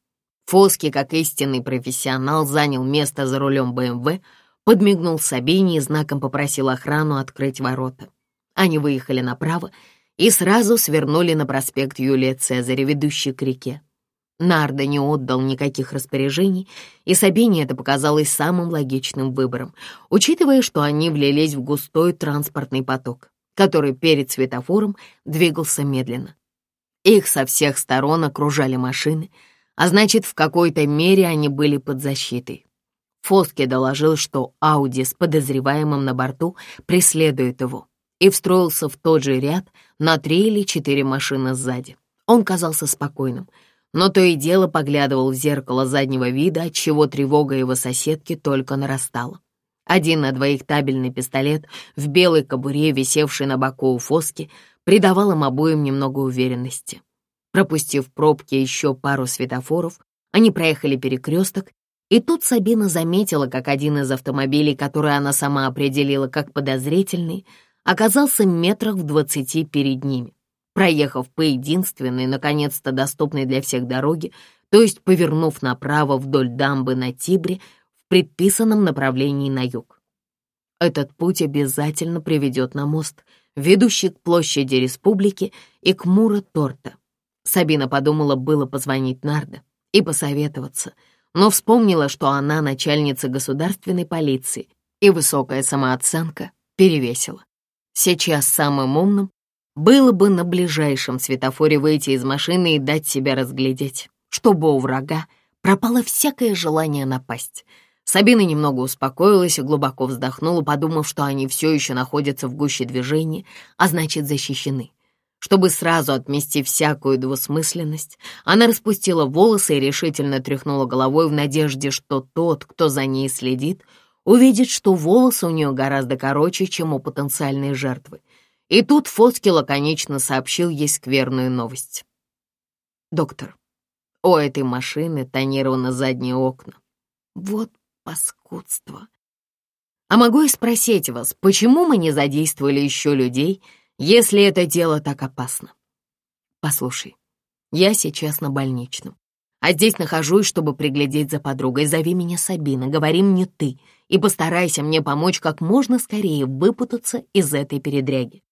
Фоски, как истинный профессионал, занял место за рулем БМВ эм — Подмигнул Сабине и знаком попросил охрану открыть ворота. Они выехали направо и сразу свернули на проспект Юлия Цезаря, ведущий к реке. Нарда не отдал никаких распоряжений, и Сабине это показалось самым логичным выбором, учитывая, что они влились в густой транспортный поток, который перед светофором двигался медленно. Их со всех сторон окружали машины, а значит, в какой-то мере они были под защитой. Фоске доложил, что Ауди с подозреваемым на борту преследует его и встроился в тот же ряд на три или четыре машины сзади. Он казался спокойным, но то и дело поглядывал в зеркало заднего вида, отчего тревога его соседки только нарастала. Один на двоих табельный пистолет в белой кобуре, висевший на боку у Фоски, придавал им обоим немного уверенности. Пропустив пробки еще пару светофоров, они проехали перекресток и тут Сабина заметила, как один из автомобилей, который она сама определила как подозрительный, оказался метрах в двадцати перед ними. Проехав по единственной, наконец-то доступной для всех дороге, то есть повернув направо вдоль дамбы на Тибре в предписанном направлении на юг. Этот путь обязательно приведет на мост, ведущий к площади республики и к Мура-Торта. Сабина подумала было позвонить Нарда и посоветоваться — но вспомнила, что она начальница государственной полиции, и высокая самооценка перевесила. Сейчас самым умным было бы на ближайшем светофоре выйти из машины и дать себя разглядеть, чтобы у врага пропало всякое желание напасть. Сабина немного успокоилась и глубоко вздохнула, подумав, что они все еще находятся в гуще движения, а значит защищены. Чтобы сразу отмести всякую двусмысленность, она распустила волосы и решительно тряхнула головой в надежде, что тот, кто за ней следит, увидит, что волосы у нее гораздо короче, чем у потенциальной жертвы. И тут Фоски лаконично сообщил ей скверную новость. «Доктор, у этой машины тонировано задние окна. Вот паскудство. А могу я спросить вас, почему мы не задействовали еще людей, — если это дело так опасно. Послушай, я сейчас на больничном, а здесь нахожусь, чтобы приглядеть за подругой. Зови меня Сабина, говори мне ты, и постарайся мне помочь как можно скорее выпутаться из этой передряги.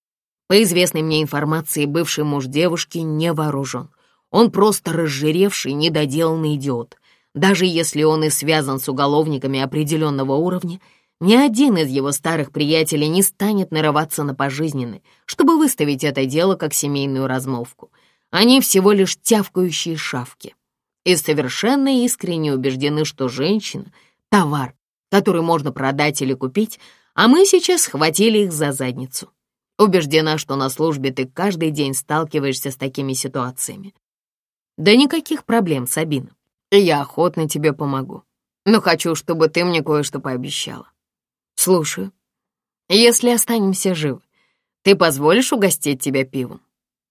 По известной мне информации, бывший муж девушки не вооружен. Он просто разжиревший, недоделанный идиот. Даже если он и связан с уголовниками определенного уровня — ни один из его старых приятелей не станет нарываться на пожизненный, чтобы выставить это дело как семейную размолвку. Они всего лишь тявкающие шавки и совершенно искренне убеждены, что женщина — товар, который можно продать или купить, а мы сейчас схватили их за задницу. Убеждена, что на службе ты каждый день сталкиваешься с такими ситуациями. Да никаких проблем, Сабина. Я охотно тебе помогу. Но хочу, чтобы ты мне кое-что пообещала. «Слушаю. Если останемся живы, ты позволишь угостить тебя пивом?»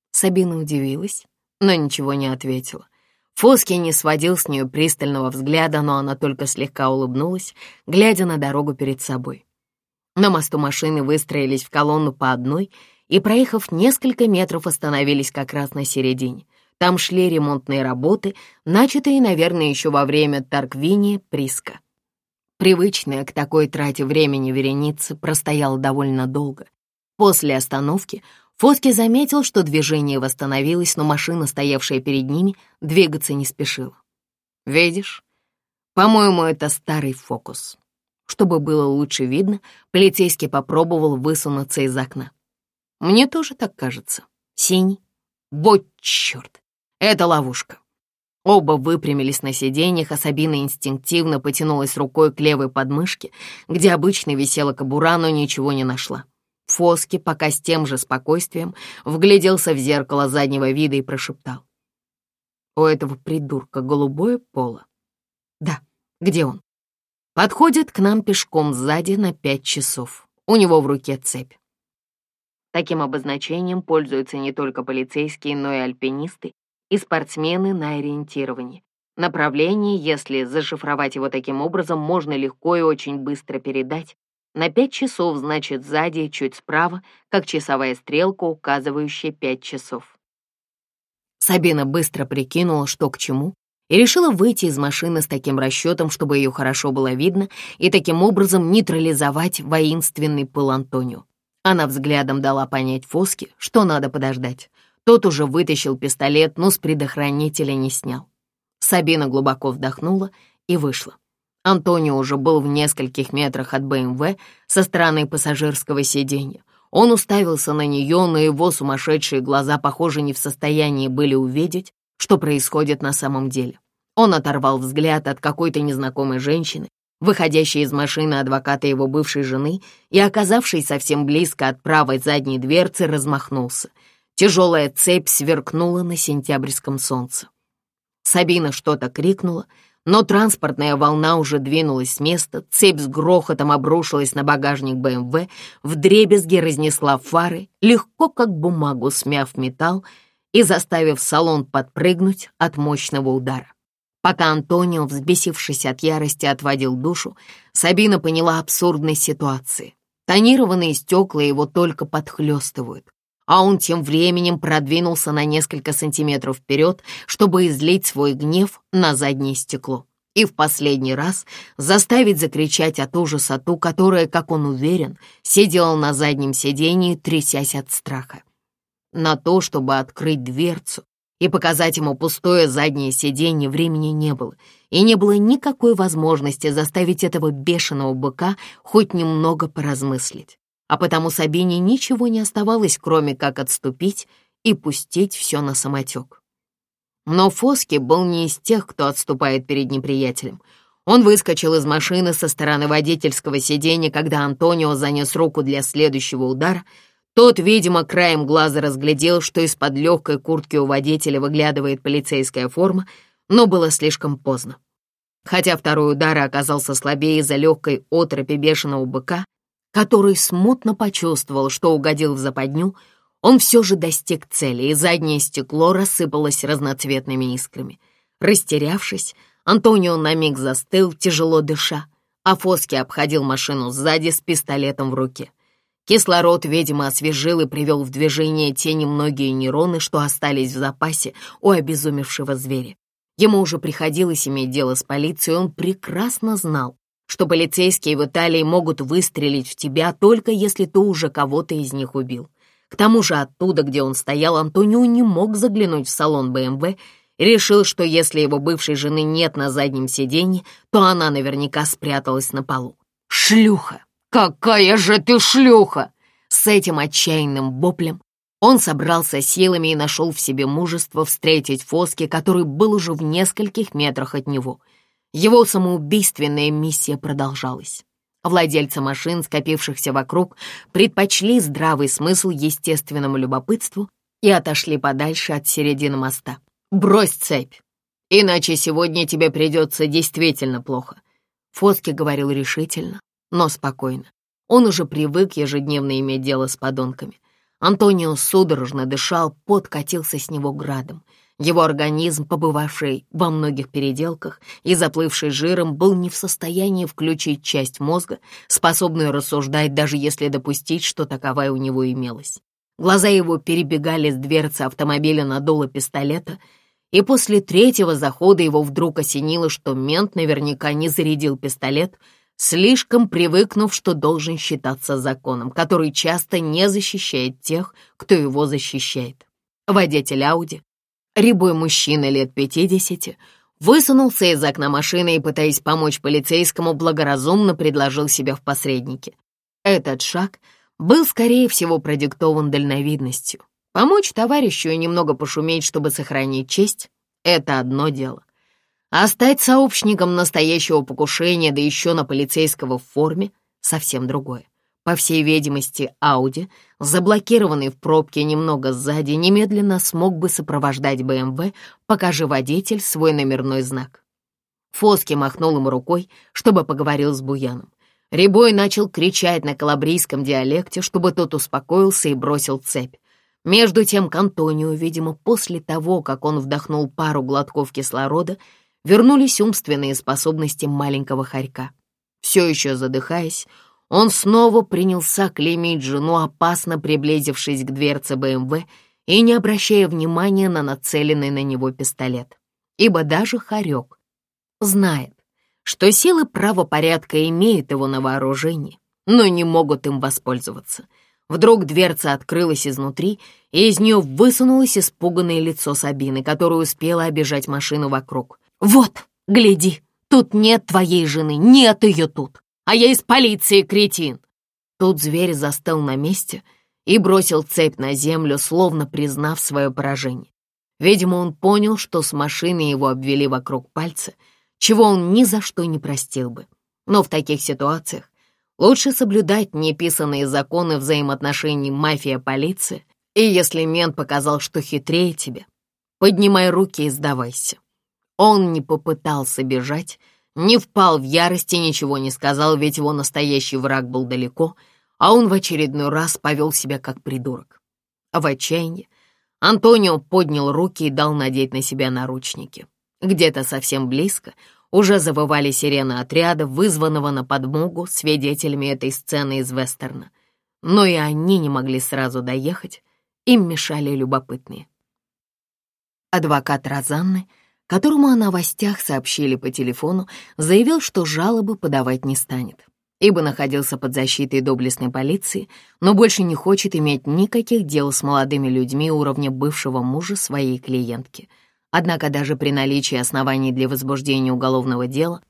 Сабина удивилась, но ничего не ответила. Фоски не сводил с нее пристального взгляда, но она только слегка улыбнулась, глядя на дорогу перед собой. На мосту машины выстроились в колонну по одной и, проехав несколько метров, остановились как раз на середине. Там шли ремонтные работы, начатые, наверное, еще во время Тарквини Приска. Привычная к такой трате времени вереница простояла довольно долго. После остановки Фотки заметил, что движение восстановилось, но машина, стоявшая перед ними, двигаться не спешила. «Видишь? По-моему, это старый фокус». Чтобы было лучше видно, полицейский попробовал высунуться из окна. «Мне тоже так кажется. Синий. Вот черт! Это ловушка!» Оба выпрямились на сиденьях, а Сабина инстинктивно потянулась рукой к левой подмышке, где обычно висела кобура, но ничего не нашла. Фоски, пока с тем же спокойствием, вгляделся в зеркало заднего вида и прошептал. «У этого придурка голубое поло». «Да, где он?» «Подходит к нам пешком сзади на пять часов. У него в руке цепь». Таким обозначением пользуются не только полицейские, но и альпинисты, и спортсмены на ориентировании. Направление, если зашифровать его таким образом, можно легко и очень быстро передать. На 5 часов значит сзади, чуть справа, как часовая стрелка, указывающая 5 часов. Сабина быстро прикинула, что к чему, и решила выйти из машины с таким расчетом, чтобы ее хорошо было видно, и таким образом нейтрализовать воинственный пыл Антонио. Она взглядом дала понять Фоске, что надо подождать. Тот уже вытащил пистолет, но с предохранителя не снял. Сабина глубоко вдохнула и вышла. Антонио уже был в нескольких метрах от БМВ со стороны пассажирского сиденья. Он уставился на нее, но его сумасшедшие глаза, похоже, не в состоянии были увидеть, что происходит на самом деле. Он оторвал взгляд от какой-то незнакомой женщины, выходящей из машины адвоката его бывшей жены и, оказавшись совсем близко от правой задней дверцы, размахнулся — Тяжелая цепь сверкнула на сентябрьском солнце. Сабина что-то крикнула, но транспортная волна уже двинулась с места, цепь с грохотом обрушилась на багажник БМВ, вдребезги разнесла фары, легко как бумагу смяв металл и заставив салон подпрыгнуть от мощного удара. Пока Антонио, взбесившись от ярости, отводил душу, Сабина поняла абсурдность ситуации. Тонированные стекла его только подхлестывают а он тем временем продвинулся на несколько сантиметров вперед, чтобы излить свой гнев на заднее стекло и в последний раз заставить закричать от ужаса ту, которая, как он уверен, сидела на заднем сидении, трясясь от страха. На то, чтобы открыть дверцу и показать ему пустое заднее сиденье, времени не было, и не было никакой возможности заставить этого бешеного быка хоть немного поразмыслить а потому Сабине ничего не оставалось, кроме как отступить и пустить все на самотек. Но Фоски был не из тех, кто отступает перед неприятелем. Он выскочил из машины со стороны водительского сиденья, когда Антонио занес руку для следующего удара. Тот, видимо, краем глаза разглядел, что из-под легкой куртки у водителя выглядывает полицейская форма, но было слишком поздно. Хотя второй удар оказался слабее из-за легкой отропи бешеного быка, который смутно почувствовал, что угодил в западню, он все же достиг цели, и заднее стекло рассыпалось разноцветными искрами. Растерявшись, Антонио на миг застыл, тяжело дыша, а Фоски обходил машину сзади с пистолетом в руке. Кислород, видимо, освежил и привел в движение те немногие нейроны, что остались в запасе у обезумевшего зверя. Ему уже приходилось иметь дело с полицией, он прекрасно знал, что полицейские в Италии могут выстрелить в тебя только если ты уже кого-то из них убил. К тому же оттуда, где он стоял, Антонио не мог заглянуть в салон БМВ и решил, что если его бывшей жены нет на заднем сиденье, то она наверняка спряталась на полу. «Шлюха! Какая же ты шлюха!» С этим отчаянным воплем он собрался силами и нашел в себе мужество встретить Фоски, который был уже в нескольких метрах от него. Его самоубийственная миссия продолжалась. Владельцы машин, скопившихся вокруг, предпочли здравый смысл естественному любопытству и отошли подальше от середины моста. «Брось цепь, иначе сегодня тебе придется действительно плохо», — Фоски говорил решительно, но спокойно. Он уже привык ежедневно иметь дело с подонками. Антонио судорожно дышал, подкатился с него градом — его организм, побывавший во многих переделках и заплывший жиром, был не в состоянии включить часть мозга, способную рассуждать, даже если допустить, что таковая у него имелась. Глаза его перебегали с дверцы автомобиля на дуло пистолета, и после третьего захода его вдруг осенило, что мент наверняка не зарядил пистолет, слишком привыкнув, что должен считаться законом, который часто не защищает тех, кто его защищает. Водитель Ауди Рябой мужчина лет пятидесяти высунулся из окна машины и, пытаясь помочь полицейскому, благоразумно предложил себя в посреднике. Этот шаг был, скорее всего, продиктован дальновидностью. Помочь товарищу и немного пошуметь, чтобы сохранить честь — это одно дело. А стать сообщником настоящего покушения, да еще на полицейского в форме — совсем другое по всей видимости, Ауди, заблокированный в пробке немного сзади, немедленно смог бы сопровождать БМВ, пока же водитель свой номерной знак. Фоски махнул ему рукой, чтобы поговорил с Буяном. Рябой начал кричать на калабрийском диалекте, чтобы тот успокоился и бросил цепь. Между тем к Антонио, видимо, после того, как он вдохнул пару глотков кислорода, вернулись умственные способности маленького хорька. Все еще задыхаясь, он снова принялся клеймить жену, опасно приблизившись к дверце БМВ и не обращая внимания на нацеленный на него пистолет. Ибо даже Харек знает, что силы правопорядка имеют его на вооружении, но не могут им воспользоваться. Вдруг дверца открылась изнутри, и из нее высунулось испуганное лицо Сабины, которая успела обижать машину вокруг. «Вот, гляди, тут нет твоей жены, нет ее тут!» а я из полиции, кретин!» Тут зверь застыл на месте и бросил цепь на землю, словно признав свое поражение. Видимо, он понял, что с машины его обвели вокруг пальца, чего он ни за что не простил бы. Но в таких ситуациях лучше соблюдать неписанные законы взаимоотношений мафия-полиция, и если мент показал, что хитрее тебе, поднимай руки и сдавайся. Он не попытался бежать, не впал в ярости, ничего не сказал, ведь его настоящий враг был далеко, а он в очередной раз повел себя как придурок. В отчаянии Антонио поднял руки и дал надеть на себя наручники. Где-то совсем близко уже завывали сирены отряда, вызванного на подмогу свидетелями этой сцены из вестерна. Но и они не могли сразу доехать, им мешали любопытные. Адвокат Розанны — которому о новостях сообщили по телефону, заявил, что жалобы подавать не станет, ибо находился под защитой доблестной полиции, но больше не хочет иметь никаких дел с молодыми людьми уровня бывшего мужа своей клиентки. Однако даже при наличии оснований для возбуждения уголовного дела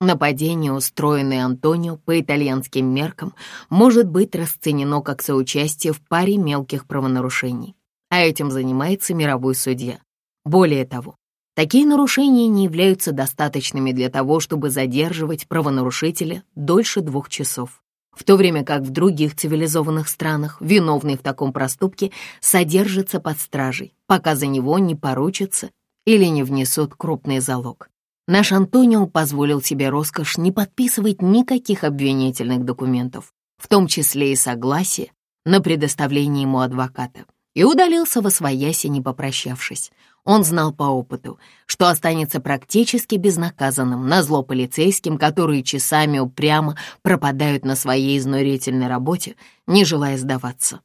Нападение, устроенное Антонио по итальянским меркам, может быть расценено как соучастие в паре мелких правонарушений, а этим занимается мировой судья. Более того, Такие нарушения не являются достаточными для того, чтобы задерживать правонарушителя дольше двух часов, в то время как в других цивилизованных странах виновный в таком проступке содержится под стражей, пока за него не поручатся или не внесут крупный залог. Наш Антонио позволил себе роскошь не подписывать никаких обвинительных документов, в том числе и согласие на предоставление ему адвоката и удалился во свояси, не попрощавшись. Он знал по опыту, что останется практически безнаказанным, назло полицейским, которые часами упрямо пропадают на своей изнурительной работе, не желая сдаваться.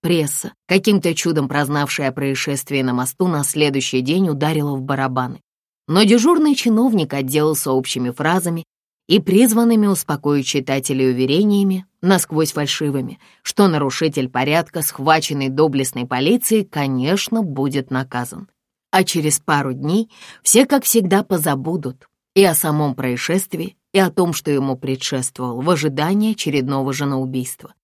Пресса, каким-то чудом прознавшая о происшествии на мосту, на следующий день ударила в барабаны. Но дежурный чиновник отделался общими фразами и призванными успокоить читателей уверениями, насквозь фальшивыми, что нарушитель порядка, схваченный доблестной полицией, конечно, будет наказан. А через пару дней все, как всегда, позабудут и о самом происшествии, и о том, что ему предшествовал в ожидании очередного женоубийства.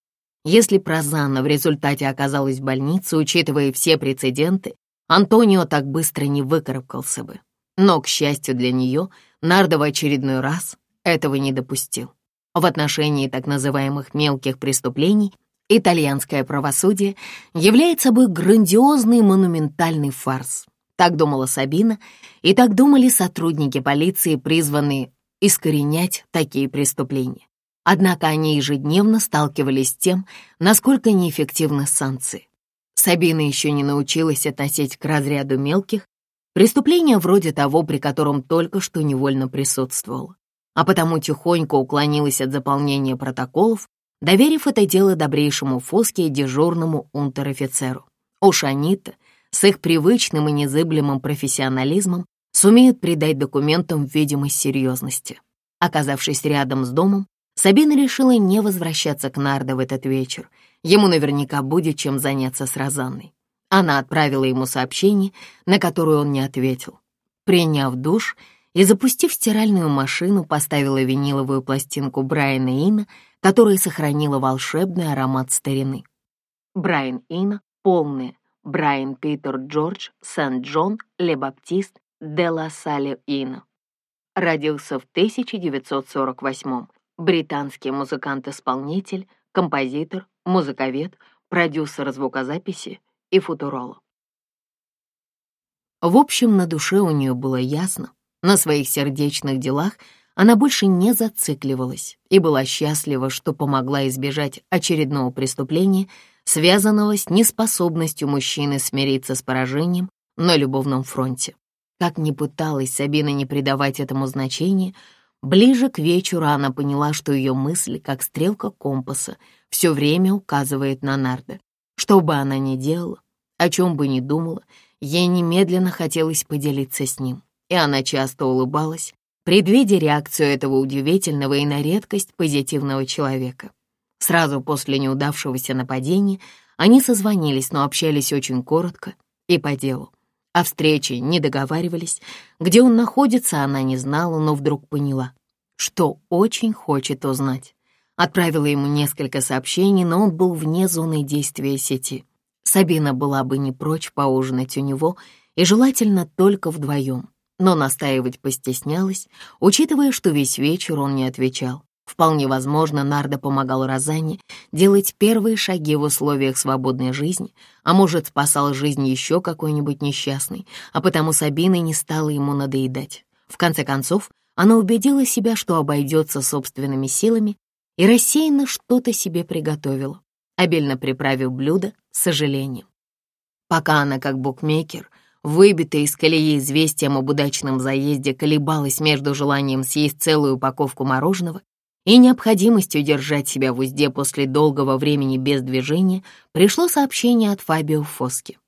Если Прозанна в результате оказалась в больнице, учитывая все прецеденты, Антонио так быстро не выкарабкался бы. Но, к счастью для нее, Нардо в очередной раз этого не допустил. В отношении так называемых мелких преступлений итальянское правосудие является собой грандиозный монументальный фарс. Так думала Сабина, и так думали сотрудники полиции, призванные искоренять такие преступления. Однако они ежедневно сталкивались с тем, насколько неэффективны санкции. Сабина еще не научилась относить к разряду мелких преступления вроде того, при котором только что невольно присутствовала а потому тихонько уклонилась от заполнения протоколов, доверив это дело добрейшему Фоске и дежурному унтер-офицеру. Уж они-то с их привычным и незыблемым профессионализмом сумеют придать документам видимость серьезности. Оказавшись рядом с домом, Сабина решила не возвращаться к Нардо в этот вечер. Ему наверняка будет чем заняться с Розанной. Она отправила ему сообщение, на которое он не ответил. Приняв душ, и, запустив стиральную машину, поставила виниловую пластинку Брайана Ина, которая сохранила волшебный аромат старины. Брайан Ина, полное, Брайан Питер Джордж Сент-Джон Лебаптист де ла Сале Ина. Родился в 1948 Британский музыкант-исполнитель, композитор, музыковед, продюсер звукозаписи и футуролог. В общем, на душе у нее было ясно, на своих сердечных делах она больше не зацикливалась и была счастлива, что помогла избежать очередного преступления, связанного с неспособностью мужчины смириться с поражением на любовном фронте. Как ни пыталась Сабина не придавать этому значения, ближе к вечеру она поняла, что ее мысли, как стрелка компаса, все время указывает на Нарда. Что бы она ни делала, о чем бы ни думала, ей немедленно хотелось поделиться с ним и она часто улыбалась, предвидя реакцию этого удивительного и на редкость позитивного человека. Сразу после неудавшегося нападения они созвонились, но общались очень коротко и по делу. О встрече не договаривались, где он находится, она не знала, но вдруг поняла, что очень хочет узнать. Отправила ему несколько сообщений, но он был вне зоны действия сети. Сабина была бы не прочь поужинать у него, и желательно только вдвоем но настаивать постеснялась, учитывая, что весь вечер он не отвечал. Вполне возможно, Нарда помогал Розане делать первые шаги в условиях свободной жизни, а может, спасал жизнь еще какой-нибудь несчастный, а потому Сабина не стала ему надоедать. В конце концов, она убедила себя, что обойдется собственными силами, и рассеянно что-то себе приготовила, обильно приправив блюдо с сожалением. Пока она, как букмекер, выбитая из колеи известием об удачном заезде, колебалась между желанием съесть целую упаковку мороженого и необходимостью держать себя в узде после долгого времени без движения, пришло сообщение от Фабио Фоски.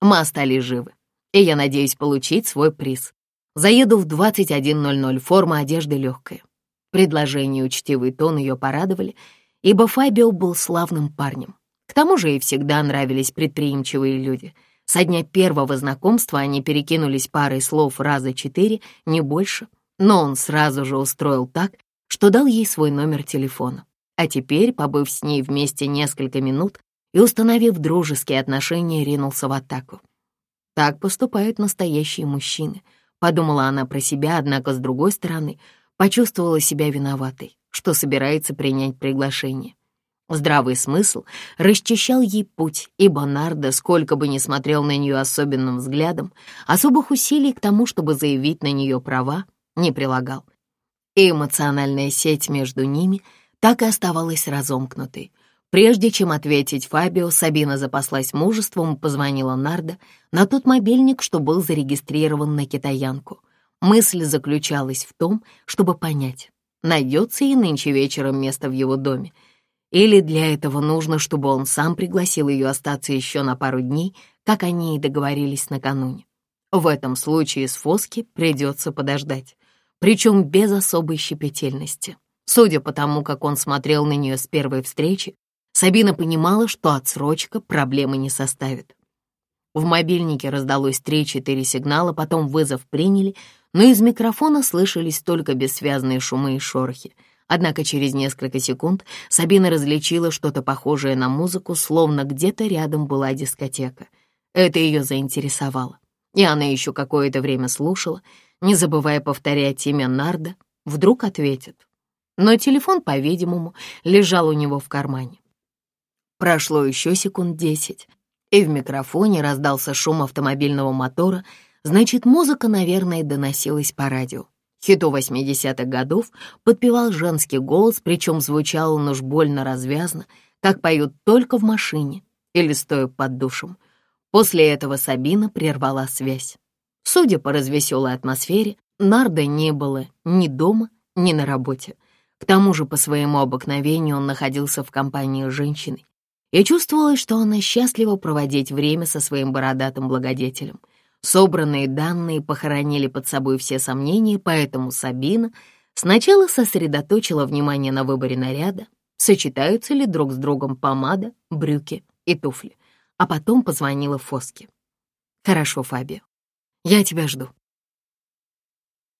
Мы остались живы, и я надеюсь получить свой приз. Заеду в 21.00, форма одежды легкая. Предложение и учтивый тон ее порадовали, ибо Фабио был славным парнем. К тому же ей всегда нравились предприимчивые люди — со дня первого знакомства они перекинулись парой слов раза четыре, не больше, но он сразу же устроил так, что дал ей свой номер телефона. А теперь, побыв с ней вместе несколько минут и установив дружеские отношения, ринулся в атаку. «Так поступают настоящие мужчины», — подумала она про себя, однако, с другой стороны, почувствовала себя виноватой, что собирается принять приглашение. Здравый смысл расчищал ей путь, и Бонардо, сколько бы ни смотрел на нее особенным взглядом, особых усилий к тому, чтобы заявить на нее права, не прилагал. И эмоциональная сеть между ними так и оставалась разомкнутой. Прежде чем ответить Фабио, Сабина запаслась мужеством и позвонила Нардо на тот мобильник, что был зарегистрирован на китаянку. Мысль заключалась в том, чтобы понять, найдется и нынче вечером место в его доме — или для этого нужно, чтобы он сам пригласил ее остаться еще на пару дней, как они и договорились накануне. В этом случае с Фоски придется подождать, причем без особой щепетильности. Судя по тому, как он смотрел на нее с первой встречи, Сабина понимала, что отсрочка проблемы не составит. В мобильнике раздалось 3-4 сигнала, потом вызов приняли, но из микрофона слышались только бессвязные шумы и шорохи — Однако через несколько секунд Сабина различила что-то похожее на музыку, словно где-то рядом была дискотека. Это ее заинтересовало. И она еще какое-то время слушала, не забывая повторять имя Нарда, вдруг ответит. Но телефон, по-видимому, лежал у него в кармане. Прошло еще секунд десять, и в микрофоне раздался шум автомобильного мотора, значит, музыка, наверное, доносилась по радио. Хиту 80-х годов подпевал женский голос, причем звучал он уж больно развязно, как поют только в машине или стоя под душем. После этого Сабина прервала связь. Судя по развеселой атмосфере, Нарда не было ни дома, ни на работе. К тому же по своему обыкновению он находился в компании женщины. И чувствовалось, что она счастлива проводить время со своим бородатым благодетелем — Собранные данные похоронили под собой все сомнения, поэтому Сабина сначала сосредоточила внимание на выборе наряда, сочетаются ли друг с другом помада, брюки и туфли, а потом позвонила Фоске. «Хорошо, Фабио, я тебя жду»,